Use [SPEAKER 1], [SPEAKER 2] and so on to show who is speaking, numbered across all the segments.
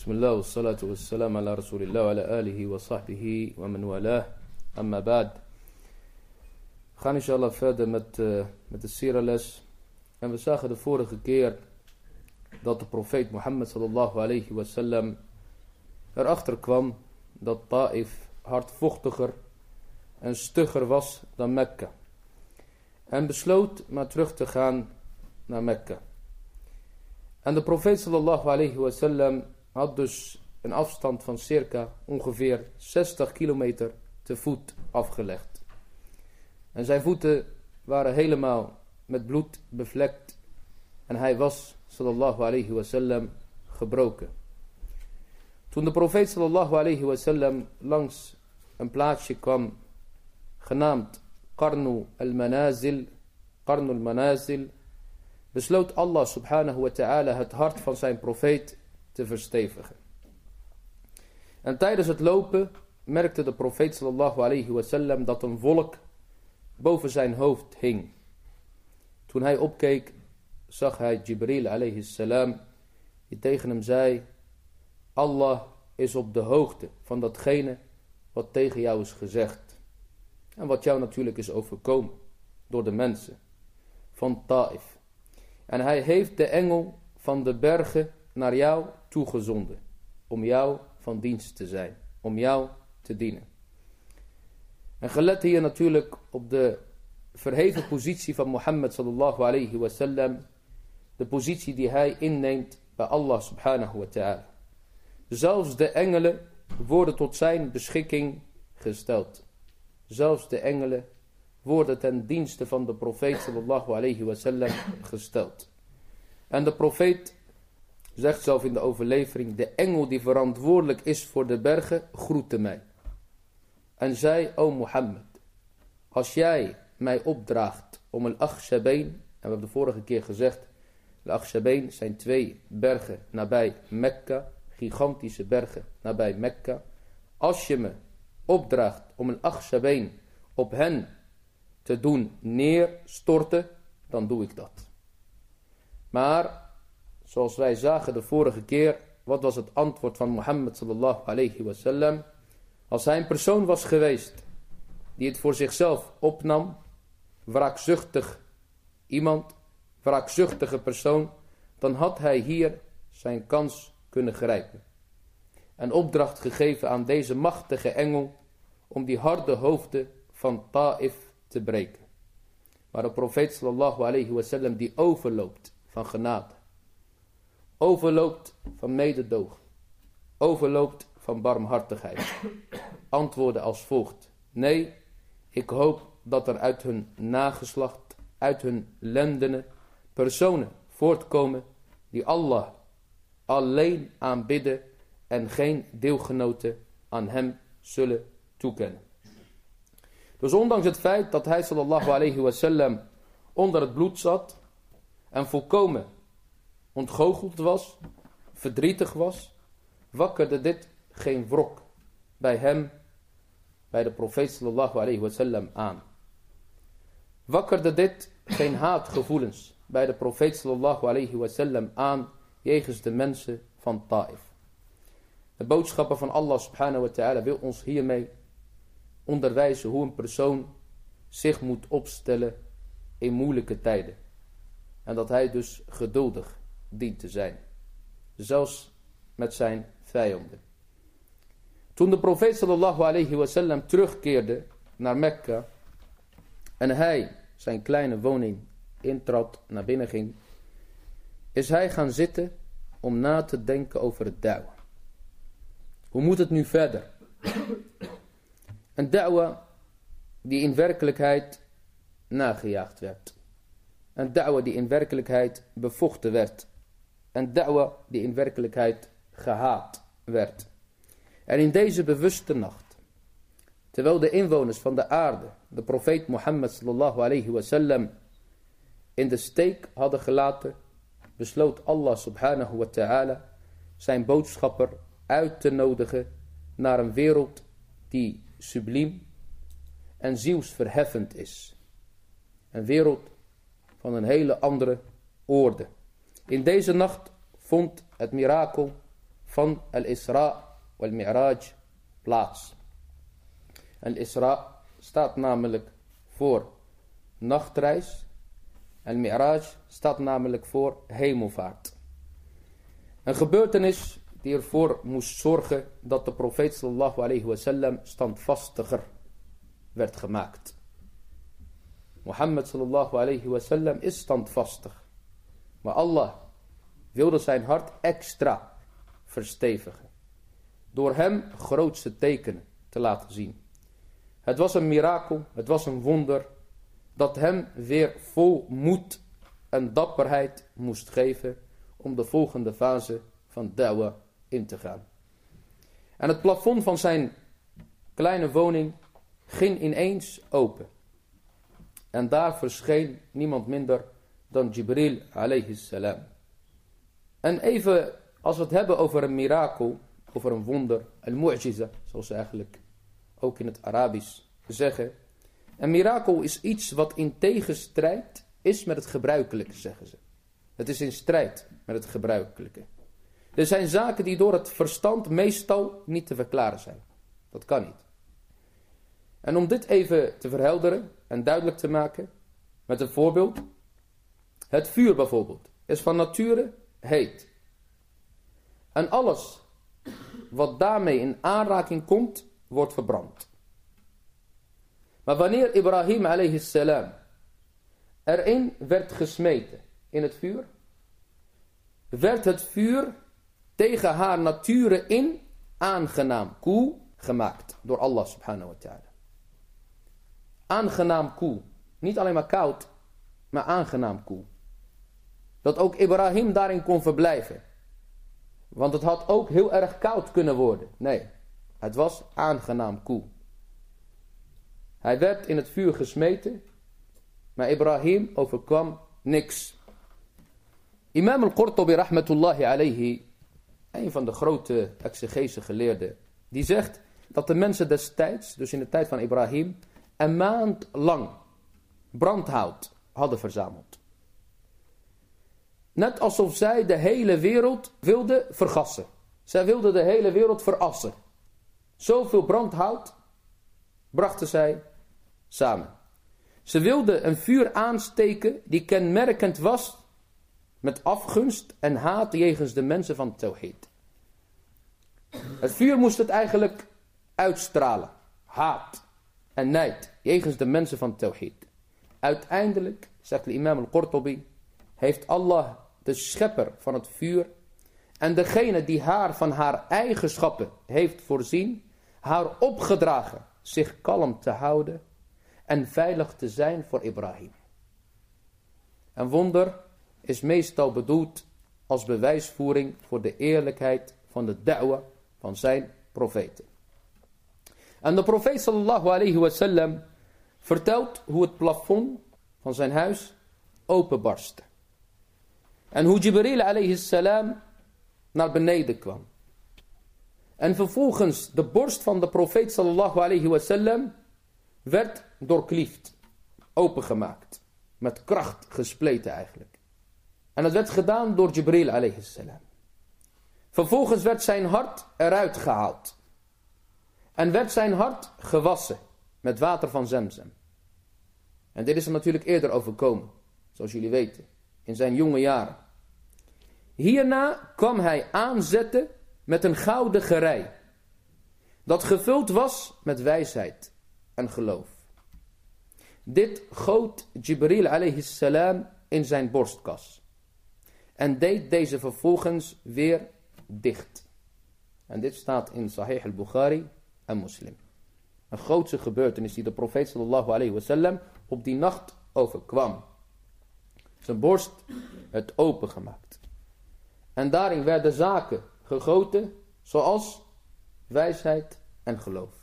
[SPEAKER 1] بسم الله والصلاة والسلام على رسول الله وعلى آله وصحبه ومن والاه أما بعد We gaan inshallah verder met, uh, met de sirales. En we zagen de vorige keer dat de profeet Mohammed sallallahu alayhi wasallam erachter kwam dat Ta'if hardvochtiger en stugger was dan Mekka. En besloot maar terug te gaan naar Mekka. En de profeet sallallahu alayhi wasallam had dus een afstand van circa ongeveer 60 kilometer te voet afgelegd. En zijn voeten waren helemaal met bloed bevlekt en hij was sallallahu alayhi wasallam gebroken. Toen de profeet sallallahu alayhi wasallam langs een plaatsje kwam genaamd Qarnu al-Manazil, Qarnu al-Manazil, besloot Allah subhanahu wa ta'ala het hart van zijn profeet te verstevigen. En tijdens het lopen merkte de profeet sallallahu alayhi wasallam dat een wolk boven zijn hoofd hing. Toen hij opkeek, zag hij Jibril alayhi salam, die tegen hem zei, Allah is op de hoogte van datgene wat tegen jou is gezegd. En wat jou natuurlijk is overkomen door de mensen van Taif. En hij heeft de engel van de bergen naar jou toegezonden. Om jou van dienst te zijn. Om jou te dienen. En gelet hier natuurlijk op de verheven positie van Mohammed sallallahu alayhi wasallam. De positie die hij inneemt bij Allah subhanahu wa ta'ala. Zelfs de engelen worden tot zijn beschikking gesteld. Zelfs de engelen worden ten dienste van de profeet sallallahu alayhi wasallam gesteld. En de profeet zegt zelf in de overlevering, de engel die verantwoordelijk is voor de bergen, groette mij. En zei, o Mohammed, als jij mij opdraagt om een Akhshabeen, en we hebben de vorige keer gezegd, de Akhshabeen zijn twee bergen nabij Mekka, gigantische bergen nabij Mekka. Als je me opdraagt om een Akhshabeen op hen te doen neerstorten, dan doe ik dat. Maar, zoals wij zagen de vorige keer, wat was het antwoord van Mohammed sallallahu alayhi wasallam? Als hij een persoon was geweest die het voor zichzelf opnam, wraakzuchtig iemand, wraakzuchtige persoon, dan had hij hier zijn kans kunnen grijpen. En opdracht gegeven aan deze machtige engel om die harde hoofden van Ta'if te breken. Maar de profeet sallallahu alayhi wasallam die overloopt van genade. Overloopt van mededogen. Overloopt van barmhartigheid. Antwoordde als volgt. Nee, ik hoop dat er uit hun nageslacht, uit hun lendenen, personen voortkomen die Allah alleen aanbidden en geen deelgenoten aan hem zullen toekennen. Dus ondanks het feit dat hij sallallahu alayhi wasallam onder het bloed zat en volkomen ontgoocheld was, verdrietig was, wakkerde dit geen wrok bij hem, bij de profeet sallallahu alayhi wasallam aan. Wakkerde dit geen haatgevoelens bij de profeet sallallahu alayhi wasallam aan jegens de mensen van Taif. De boodschapper van Allah subhanahu wa ta'ala wil ons hiermee onderwijzen hoe een persoon zich moet opstellen in moeilijke tijden. En dat hij dus geduldig dient te zijn. Zelfs met zijn vijanden. Toen de profeet sallallahu alayhi wasallam terugkeerde naar Mekka. En hij zijn kleine woning intrad, naar binnen ging. Is hij gaan zitten om na te denken over het da'wa. Hoe moet het nu verder? Een da'wa die in werkelijkheid nagejaagd werd. Een da'wa die in werkelijkheid bevochten werd. Een da'wa die in werkelijkheid gehaat werd. En in deze bewuste nacht, terwijl de inwoners van de aarde, de profeet Mohammed sallallahu alayhi wasallam, in de steek hadden gelaten, besloot Allah subhanahu wa ta'ala zijn boodschapper uit te nodigen naar een wereld die subliem en zielsverheffend is. Een wereld van een hele andere orde. In deze nacht vond het mirakel van al-Isra wal-Mi'raj plaats. Al-Isra staat namelijk voor nachtreis. Al-Mi'raj staat namelijk voor hemelvaart. Een gebeurtenis die ervoor moest zorgen dat de profeet sallallahu alayhi wasallam standvastiger werd gemaakt. Mohammed sallallahu alayhi wasallam is standvastig. Maar Allah wilde zijn hart extra verstevigen. Door hem grootste tekenen te laten zien. Het was een mirakel, het was een wonder dat hem weer vol moed en dapperheid moest geven om de volgende fase van da'wa in te gaan. En het plafond van zijn kleine woning ging ineens open. En daar verscheen niemand minder dan Jibril alayhi salam. En even als we het hebben over een mirakel, over een wonder, al-mu'jiza, zoals ze eigenlijk ook in het Arabisch zeggen. Een mirakel is iets wat in tegenstrijd is met het gebruikelijke, zeggen ze. Het is in strijd met het gebruikelijke. Er zijn zaken die door het verstand meestal niet te verklaren zijn. Dat kan niet. En om dit even te verhelderen en duidelijk te maken met een voorbeeld. Het vuur bijvoorbeeld is van nature heet. En alles wat daarmee in aanraking komt, wordt verbrand. Maar wanneer Ibrahim alayhi salam erin werd gesmeten in het vuur, werd het vuur tegen haar nature in aangenaam koel gemaakt door Allah subhanahu wa ta'ala. Aangenaam koel. Niet alleen maar koud, maar aangenaam koel. Dat ook Ibrahim daarin kon verblijven. Want het had ook heel erg koud kunnen worden. Nee, het was aangenaam koel. Hij werd in het vuur gesmeten, maar Ibrahim overkwam niks. Imam al-Qurtubi rahmatullahi alayhi, een van de grote exegese geleerden, die zegt dat de mensen destijds, dus in de tijd van Ibrahim, een maand lang brandhout hadden verzameld. Net alsof zij de hele wereld wilden vergassen. Zij wilden de hele wereld verassen. Zoveel brandhout brachten zij samen. Ze wilden een vuur aansteken die kenmerkend was met afgunst en haat jegens de mensen van Tawhid. Het vuur moest het eigenlijk uitstralen. Haat en nijd jegens de mensen van Tawhid. Uiteindelijk, zegt de imam al-Qurtubi, heeft Allah, de schepper van het vuur, en degene die haar van haar eigenschappen heeft voorzien, haar opgedragen zich kalm te houden en veilig te zijn voor Ibrahim. Een wonder is meestal bedoeld als bewijsvoering voor de eerlijkheid van de da'wa van zijn profeten. En de profeet sallallahu alayhi wasallam vertelt hoe het plafond van zijn huis openbarstte. En hoe Jibril alayhi salam naar beneden kwam. En vervolgens de borst van de profeet sallallahu alayhi wasallam werd doorkliefd, opengemaakt, met kracht gespleten eigenlijk. En dat werd gedaan door Jibril alayhi salam. Vervolgens werd zijn hart eruit gehaald. En werd zijn hart gewassen met water van Zemzem. En dit is er natuurlijk eerder overkomen, zoals jullie weten, in zijn jonge jaren. Hierna kwam hij aanzetten met een gouden gerei, dat gevuld was met wijsheid en geloof. Dit goot Jibril alayhi salam in zijn borstkas en deed deze vervolgens weer dicht. En dit staat in Sahih al-Bukhari en Muslim. Een grootste gebeurtenis die de profeet sallallahu alayhi wasallam op die nacht overkwam. Zijn borst werd opengemaakt. En daarin werden zaken gegoten zoals wijsheid en geloof.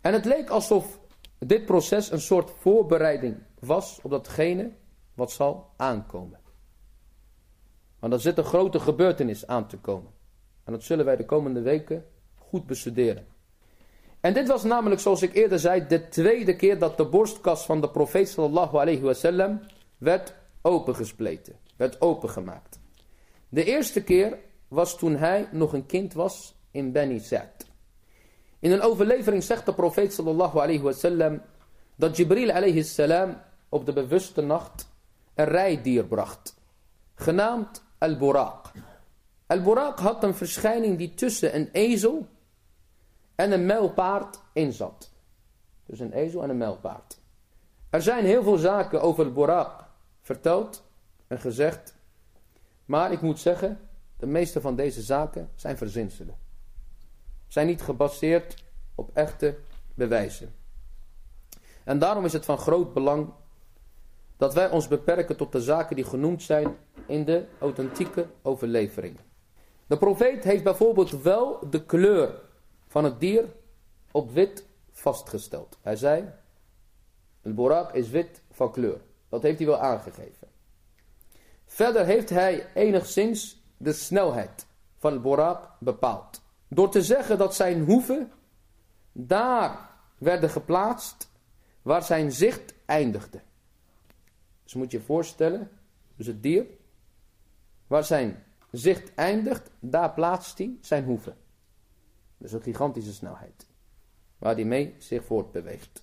[SPEAKER 1] En het leek alsof dit proces een soort voorbereiding was op datgene wat zal aankomen. Want er zit een grote gebeurtenis aan te komen. En dat zullen wij de komende weken goed bestuderen. En dit was namelijk, zoals ik eerder zei, de tweede keer dat de borstkas van de profeet sallallahu alayhi wasallam werd opengespleten, werd opengemaakt. De eerste keer was toen hij nog een kind was in Beni Sa'd. In een overlevering zegt de profeet sallallahu alayhi wasallam dat Jibril alayhi salam op de bewuste nacht een rijdier bracht, genaamd Al-Buraq. Al-Buraq had een verschijning die tussen een ezel en een muilpaard in zat. Dus een ezel en een muilpaard. Er zijn heel veel zaken over Al-Buraq verteld en gezegd, maar ik moet zeggen, de meeste van deze zaken zijn verzinselen. Zijn niet gebaseerd op echte bewijzen. En daarom is het van groot belang dat wij ons beperken tot de zaken die genoemd zijn in de authentieke overleveringen. De profeet heeft bijvoorbeeld wel de kleur van het dier op wit vastgesteld. Hij zei, een borak is wit van kleur. Dat heeft hij wel aangegeven. Verder heeft hij enigszins de snelheid van borak bepaald. Door te zeggen dat zijn hoeven daar werden geplaatst waar zijn zicht eindigde. Dus moet je je voorstellen, dus het dier, waar zijn zicht eindigt, daar plaatst hij zijn hoeven. Dus een gigantische snelheid, waar hij mee zich voortbeweegt.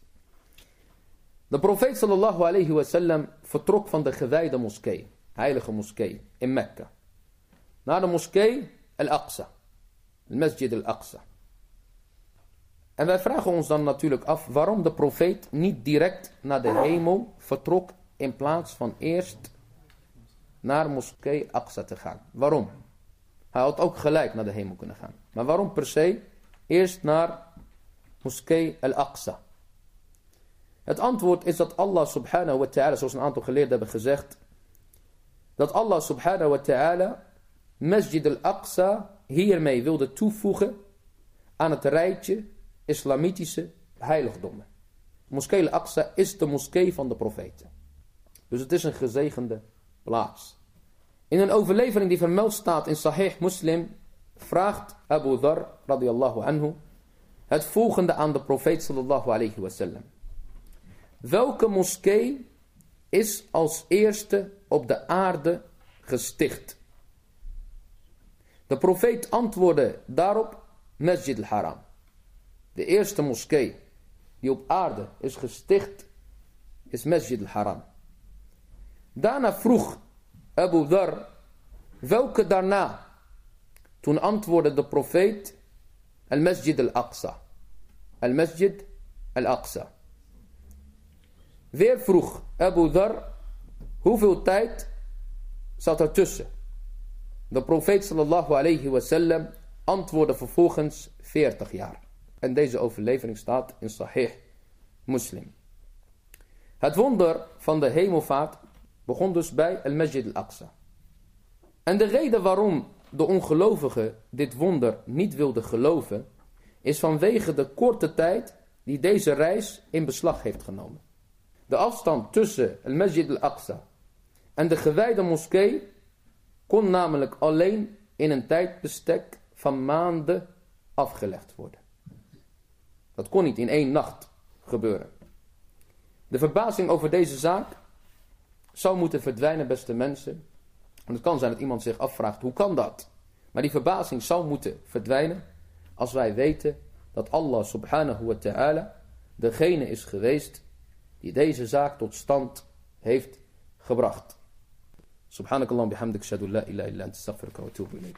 [SPEAKER 1] De profeet sallallahu alayhi wasallam vertrok van de gewijde moskee, heilige moskee in Mekka, naar de moskee Al-Aqsa, de Masjid Al-Aqsa. En wij vragen ons dan natuurlijk af waarom de profeet niet direct naar de hemel vertrok in plaats van eerst naar moskee Aqsa te gaan. Waarom? Hij had ook gelijk naar de hemel kunnen gaan. Maar waarom per se eerst naar moskee Al-Aqsa? Het antwoord is dat Allah subhanahu wa ta'ala, zoals een aantal geleerden hebben gezegd, dat Allah subhanahu wa ta'ala Masjid al-Aqsa hiermee wilde toevoegen aan het rijtje islamitische heiligdommen. Moskee al-Aqsa is de moskee van de profeten. Dus het is een gezegende plaats. In een overlevering die vermeld staat in Sahih Muslim, vraagt Abu Dhar radiyallahu anhu het volgende aan de profeet sallallahu alayhi wasallam. Welke moskee is als eerste op de aarde gesticht? De profeet antwoordde daarop Masjid al-Haram. De eerste moskee die op aarde is gesticht is Masjid al-Haram. Daarna vroeg Abu Dhar, welke daarna? Toen antwoordde de profeet Al-Masjid al-Aqsa. Al-Masjid al-Aqsa. Weer vroeg Abu Dhar, hoeveel tijd zat er tussen? De profeet sallallahu alayhi wasallam antwoordde vervolgens 40 jaar. En deze overlevering staat in Sahih Muslim. Het wonder van de hemelvaart begon dus bij Al-Masjid al-Aqsa. En de reden waarom de ongelovigen dit wonder niet wilden geloven, is vanwege de korte tijd die deze reis in beslag heeft genomen. De afstand tussen Al-Masjid al-Aqsa en de gewijde moskee kon namelijk alleen in een tijdbestek van maanden afgelegd worden. Dat kon niet in één nacht gebeuren. De verbazing over deze zaak zou moeten verdwijnen, beste mensen. En het kan zijn dat iemand zich afvraagt, hoe kan dat? Maar die verbazing zou moeten verdwijnen als wij weten dat Allah subhanahu wa ta'ala degene is geweest die deze zaak tot stand heeft gebracht. Subhanakallah bihamdik shadu la ilaha illa anta astaghfiruka wa atubu ilayk.